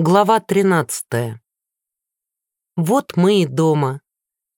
Глава 13. Вот мы и дома.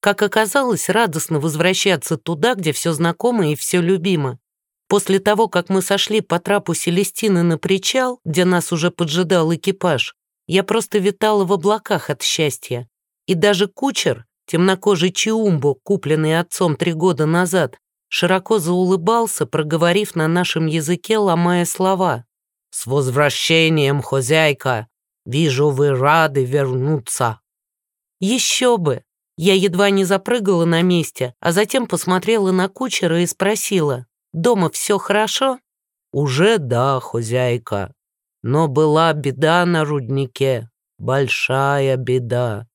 Как оказалось, радостно возвращаться туда, где все знакомо и все любимо. После того, как мы сошли по трапу Селестины на причал, где нас уже поджидал экипаж, я просто витала в облаках от счастья. И даже кучер, темнокожий Чиумбо, купленный отцом три года назад, широко заулыбался, проговорив на нашем языке, ломая слова. «С возвращением, хозяйка! Вижу, вы рады вернуться». Еще бы! Я едва не запрыгала на месте, а затем посмотрела на кучера и спросила, «Дома все хорошо?» «Уже да, хозяйка. Но была беда на руднике, большая беда».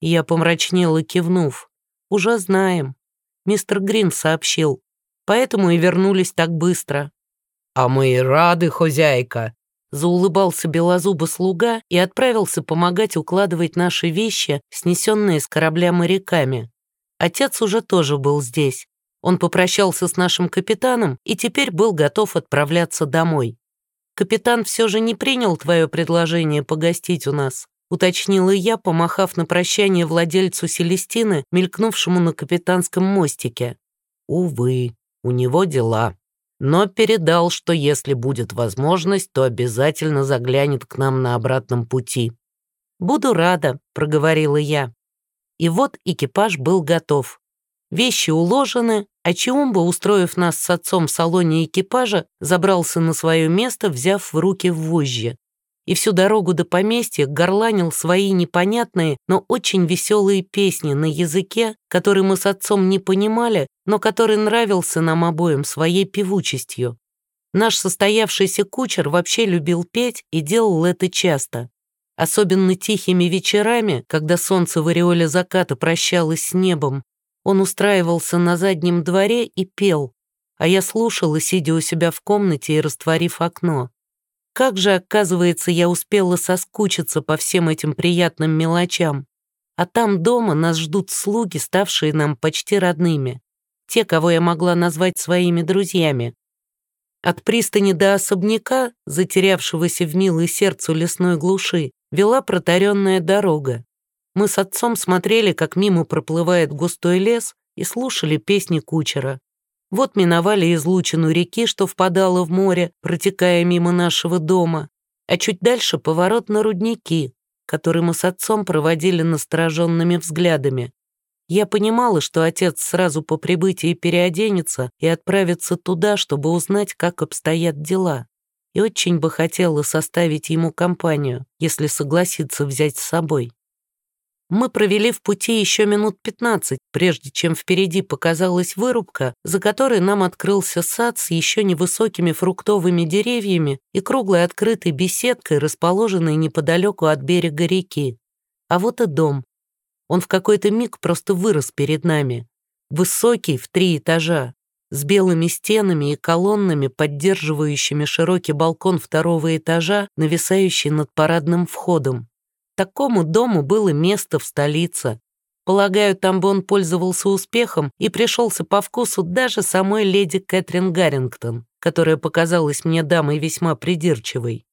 Я помрачнела, кивнув. «Уже знаем. Мистер Грин сообщил. Поэтому и вернулись так быстро». «А мы и рады, хозяйка. Заулыбался белозубый слуга и отправился помогать укладывать наши вещи, снесенные с корабля моряками. Отец уже тоже был здесь. Он попрощался с нашим капитаном и теперь был готов отправляться домой. «Капитан все же не принял твое предложение погостить у нас», уточнила я, помахав на прощание владельцу Селестины, мелькнувшему на капитанском мостике. «Увы, у него дела», но передал, что если будет возможность, то обязательно заглянет к нам на обратном пути. «Буду рада», — проговорила я. И вот экипаж был готов. Вещи уложены, а Чиумба, устроив нас с отцом в салоне экипажа, забрался на свое место, взяв в руки вожжи и всю дорогу до поместья горланил свои непонятные, но очень веселые песни на языке, который мы с отцом не понимали, но который нравился нам обоим своей певучестью. Наш состоявшийся кучер вообще любил петь и делал это часто. Особенно тихими вечерами, когда солнце в ореоле заката прощалось с небом, он устраивался на заднем дворе и пел, а я слушала, сидя у себя в комнате и растворив окно. Как же, оказывается, я успела соскучиться по всем этим приятным мелочам. А там дома нас ждут слуги, ставшие нам почти родными. Те, кого я могла назвать своими друзьями. От пристани до особняка, затерявшегося в милой сердцу лесной глуши, вела протаренная дорога. Мы с отцом смотрели, как мимо проплывает густой лес, и слушали песни кучера. Вот миновали излучину реки, что впадала в море, протекая мимо нашего дома, а чуть дальше поворот на рудники, который мы с отцом проводили настороженными взглядами. Я понимала, что отец сразу по прибытии переоденется и отправится туда, чтобы узнать, как обстоят дела. И очень бы хотела составить ему компанию, если согласится взять с собой. Мы провели в пути еще минут пятнадцать, прежде чем впереди показалась вырубка, за которой нам открылся сад с еще невысокими фруктовыми деревьями и круглой открытой беседкой, расположенной неподалеку от берега реки. А вот и дом. Он в какой-то миг просто вырос перед нами. Высокий, в три этажа, с белыми стенами и колоннами, поддерживающими широкий балкон второго этажа, нависающий над парадным входом. Такому дому было место в столице. Полагаю, он пользовался успехом и пришелся по вкусу даже самой леди Кэтрин Гаррингтон, которая показалась мне дамой весьма придирчивой.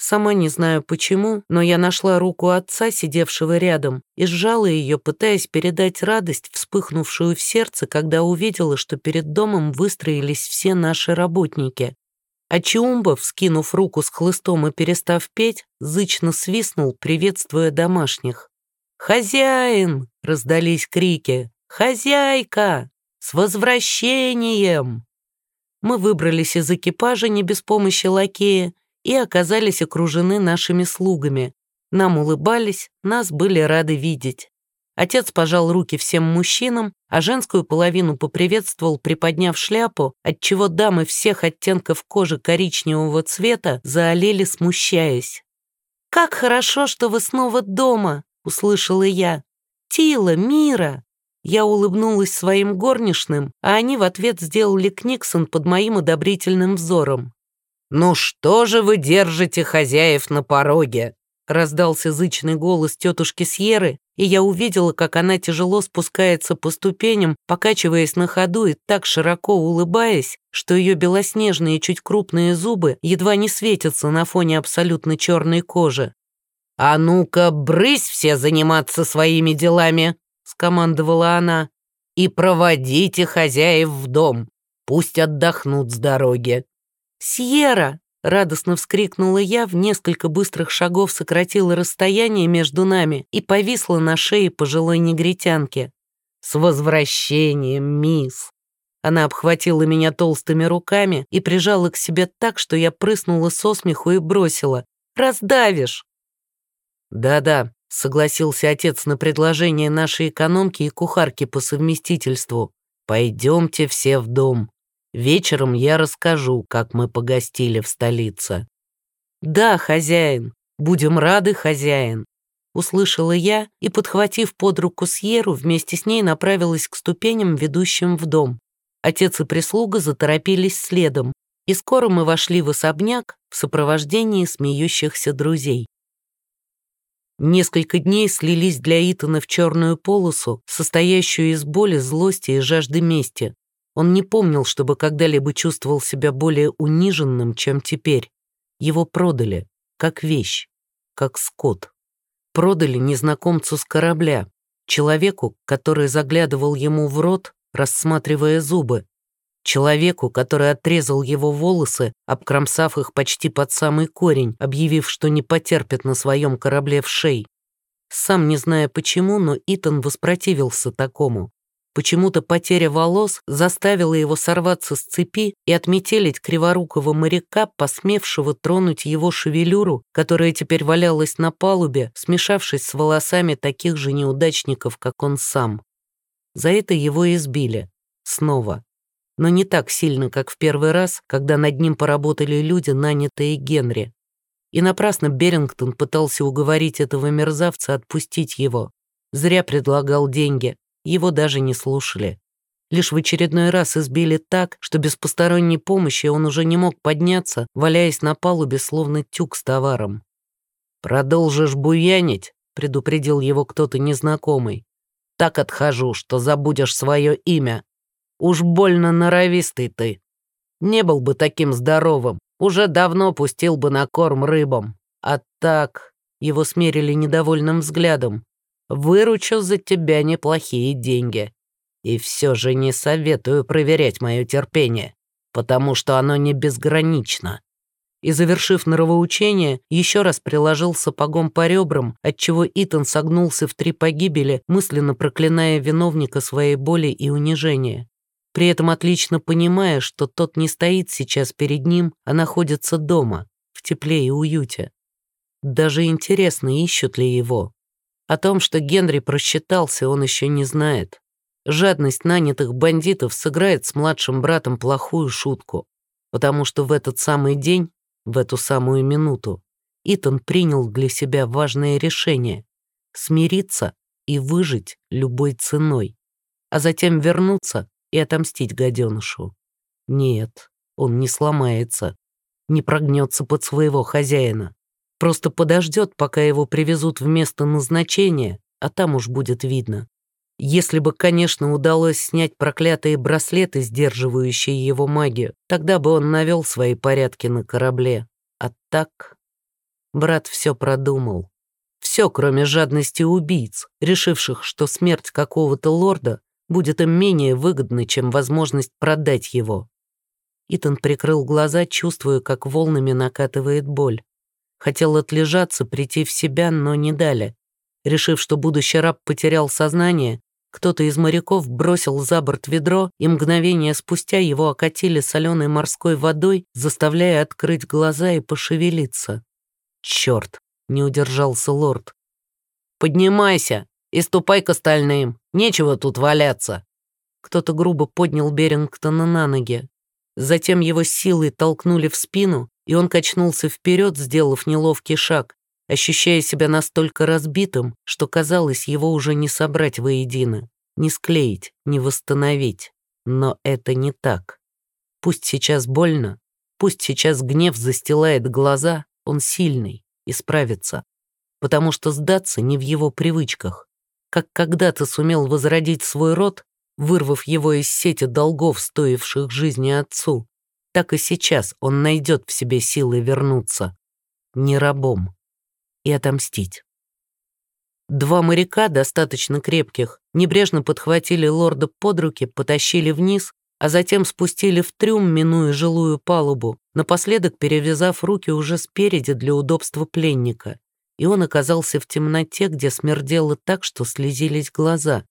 Сама не знаю почему, но я нашла руку отца, сидевшего рядом, и сжала ее, пытаясь передать радость, вспыхнувшую в сердце, когда увидела, что перед домом выстроились все наши работники. А Чиумба, вскинув руку с хлыстом и перестав петь, зычно свистнул, приветствуя домашних. «Хозяин!» — раздались крики. «Хозяйка! С возвращением!» Мы выбрались из экипажа не без помощи лакея и оказались окружены нашими слугами. Нам улыбались, нас были рады видеть. Отец пожал руки всем мужчинам, а женскую половину поприветствовал, приподняв шляпу, отчего дамы всех оттенков кожи коричневого цвета заолели, смущаясь. «Как хорошо, что вы снова дома!» — услышала я. «Тила, Мира!» Я улыбнулась своим горничным, а они в ответ сделали книксон под моим одобрительным взором. «Ну что же вы держите хозяев на пороге?» Раздался зычный голос тетушки Сьеры, и я увидела, как она тяжело спускается по ступеням, покачиваясь на ходу и так широко улыбаясь, что ее белоснежные чуть крупные зубы едва не светятся на фоне абсолютно черной кожи. «А ну-ка, брысь все заниматься своими делами!» — скомандовала она. «И проводите хозяев в дом. Пусть отдохнут с дороги». «Сьерра!» — радостно вскрикнула я, в несколько быстрых шагов сократила расстояние между нами и повисла на шее пожилой негритянки. «С возвращением, мисс!» Она обхватила меня толстыми руками и прижала к себе так, что я прыснула со смеху и бросила. «Раздавишь!» «Да-да», — согласился отец на предложение нашей экономки и кухарки по совместительству. «Пойдемте все в дом. Вечером я расскажу, как мы погостили в столице». «Да, хозяин, будем рады, хозяин», — услышала я и, подхватив под руку Сьеру, вместе с ней направилась к ступеням, ведущим в дом. Отец и прислуга заторопились следом, и скоро мы вошли в особняк в сопровождении смеющихся друзей. Несколько дней слились для Итана в черную полосу, состоящую из боли, злости и жажды мести. Он не помнил, чтобы когда-либо чувствовал себя более униженным, чем теперь. Его продали, как вещь, как скот. Продали незнакомцу с корабля, человеку, который заглядывал ему в рот, рассматривая зубы, человеку, который отрезал его волосы, обкромсав их почти под самый корень, объявив, что не потерпит на своем корабле в шей. Сам не зная почему, но Итан воспротивился такому. Почему-то потеря волос заставила его сорваться с цепи и отметелить криворукого моряка, посмевшего тронуть его шевелюру, которая теперь валялась на палубе, смешавшись с волосами таких же неудачников, как он сам. За это его избили. Снова но не так сильно, как в первый раз, когда над ним поработали люди, нанятые Генри. И напрасно Берингтон пытался уговорить этого мерзавца отпустить его. Зря предлагал деньги, его даже не слушали. Лишь в очередной раз избили так, что без посторонней помощи он уже не мог подняться, валяясь на палубе, словно тюк с товаром. «Продолжишь буянить?» — предупредил его кто-то незнакомый. «Так отхожу, что забудешь свое имя». Уж больно норовистый ты. Не был бы таким здоровым, уже давно пустил бы на корм рыбам. А так, его смерили недовольным взглядом. Выручу за тебя неплохие деньги. И все же не советую проверять мое терпение, потому что оно не безгранично. И, завершив норовоучение, еще раз приложил сапогом по ребрам, отчего Итан согнулся в три погибели, мысленно проклиная виновника своей боли и унижения при этом отлично понимая, что тот не стоит сейчас перед ним, а находится дома, в тепле и уюте. Даже интересно, ищут ли его. О том, что Генри просчитался, он еще не знает. Жадность нанятых бандитов сыграет с младшим братом плохую шутку, потому что в этот самый день, в эту самую минуту, Итан принял для себя важное решение — смириться и выжить любой ценой, а затем вернуться и отомстить гаденышу. Нет, он не сломается, не прогнется под своего хозяина. Просто подождет, пока его привезут в место назначения, а там уж будет видно. Если бы, конечно, удалось снять проклятые браслеты, сдерживающие его магию, тогда бы он навел свои порядки на корабле. А так... Брат все продумал. Все, кроме жадности убийц, решивших, что смерть какого-то лорда будет им менее выгодной, чем возможность продать его. Итан прикрыл глаза, чувствуя, как волнами накатывает боль. Хотел отлежаться, прийти в себя, но не дали. Решив, что будущий раб потерял сознание, кто-то из моряков бросил за борт ведро, и мгновение спустя его окатили соленой морской водой, заставляя открыть глаза и пошевелиться. «Черт!» — не удержался лорд. «Поднимайся!» и ступай к остальным. Нечего тут валяться». Кто-то грубо поднял Берингтона на ноги. Затем его силой толкнули в спину, и он качнулся вперед, сделав неловкий шаг, ощущая себя настолько разбитым, что казалось, его уже не собрать воедино, не склеить, не восстановить. Но это не так. Пусть сейчас больно, пусть сейчас гнев застилает глаза, он сильный и справится, потому что сдаться не в его привычках как когда-то сумел возродить свой род, вырвав его из сети долгов, стоивших жизни отцу, так и сейчас он найдет в себе силы вернуться. Не рабом. и отомстить. Два моряка, достаточно крепких, небрежно подхватили лорда под руки, потащили вниз, а затем спустили в трюм, минуя жилую палубу, напоследок перевязав руки уже спереди для удобства пленника. И он оказался в темноте, где смердело так, что слезились глаза,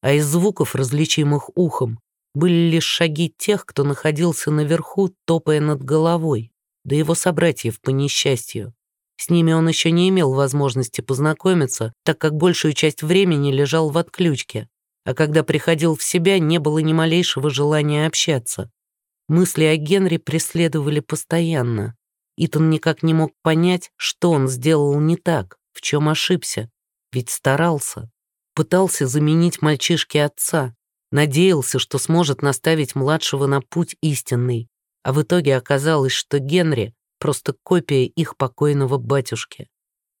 а из звуков, различимых ухом, были лишь шаги тех, кто находился наверху, топая над головой, да его собратьев по несчастью. С ними он еще не имел возможности познакомиться, так как большую часть времени лежал в отключке, а когда приходил в себя, не было ни малейшего желания общаться. Мысли о Генри преследовали постоянно. Итан никак не мог понять, что он сделал не так, в чем ошибся, ведь старался. Пытался заменить мальчишке отца, надеялся, что сможет наставить младшего на путь истинный, а в итоге оказалось, что Генри просто копия их покойного батюшки.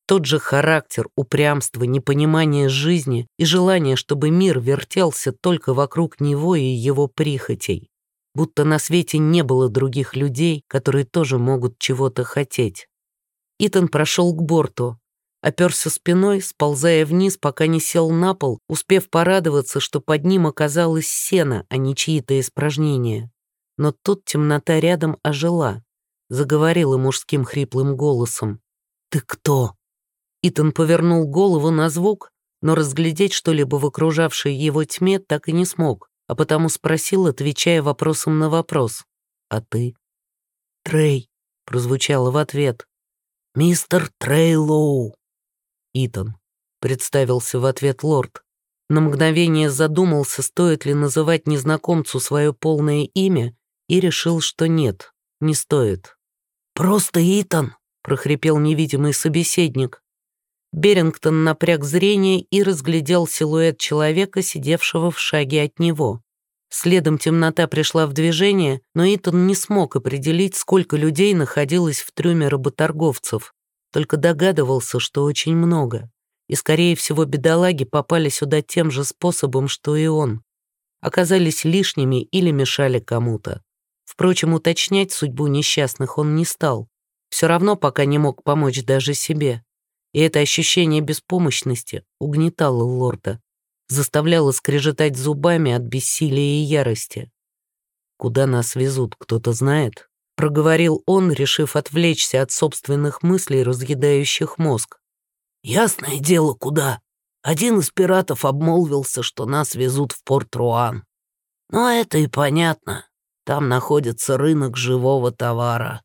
Тот же характер, упрямство, непонимание жизни и желание, чтобы мир вертелся только вокруг него и его прихотей. Будто на свете не было других людей, которые тоже могут чего-то хотеть. Итан прошел к борту, оперся спиной, сползая вниз, пока не сел на пол, успев порадоваться, что под ним оказалось сено, а не чьи-то испражнения. Но тут темнота рядом ожила заговорила мужским хриплым голосом. «Ты кто?» Итан повернул голову на звук, но разглядеть что-либо в окружавшей его тьме так и не смог, а потому спросил, отвечая вопросом на вопрос. «А ты?» «Трей», — прозвучало в ответ. «Мистер Трейлоу». «Итан», — представился в ответ лорд. На мгновение задумался, стоит ли называть незнакомцу свое полное имя, и решил, что нет, не стоит. «Просто Итан», — прохрипел невидимый собеседник. Берингтон напряг зрение и разглядел силуэт человека, сидевшего в шаге от него. Следом темнота пришла в движение, но Итан не смог определить, сколько людей находилось в трюме работорговцев. Только догадывался, что очень много. И, скорее всего, бедолаги попали сюда тем же способом, что и он. Оказались лишними или мешали кому-то. Впрочем, уточнять судьбу несчастных он не стал. Все равно пока не мог помочь даже себе. И это ощущение беспомощности угнетало лорда, заставляло скрежетать зубами от бессилия и ярости. «Куда нас везут, кто-то знает?» — проговорил он, решив отвлечься от собственных мыслей, разъедающих мозг. «Ясное дело, куда. Один из пиратов обмолвился, что нас везут в порт Руан. Но это и понятно. Там находится рынок живого товара».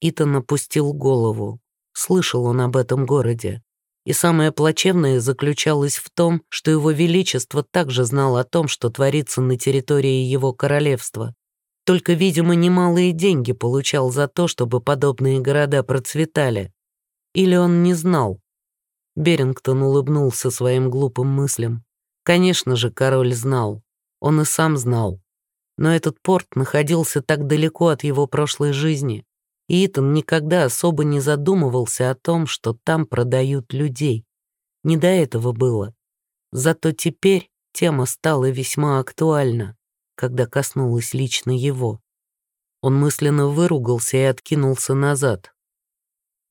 Итан опустил голову. Слышал он об этом городе. И самое плачевное заключалось в том, что его величество также знал о том, что творится на территории его королевства. Только, видимо, немалые деньги получал за то, чтобы подобные города процветали. Или он не знал? Берингтон улыбнулся своим глупым мыслям. Конечно же, король знал. Он и сам знал. Но этот порт находился так далеко от его прошлой жизни, и Итан никогда особо не задумывался о том, что там продают людей. Не до этого было. Зато теперь тема стала весьма актуальна, когда коснулась лично его. Он мысленно выругался и откинулся назад.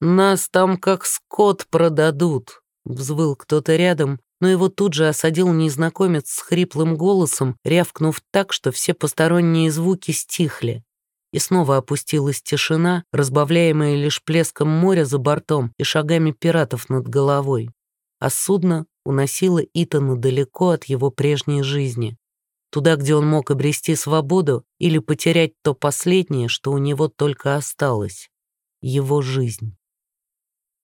«Нас там как скот продадут», — взвыл кто-то рядом, но его тут же осадил незнакомец с хриплым голосом, рявкнув так, что все посторонние звуки стихли. И снова опустилась тишина, разбавляемая лишь плеском моря за бортом и шагами пиратов над головой. А судно уносило Итана далеко от его прежней жизни. Туда, где он мог обрести свободу или потерять то последнее, что у него только осталось — его жизнь.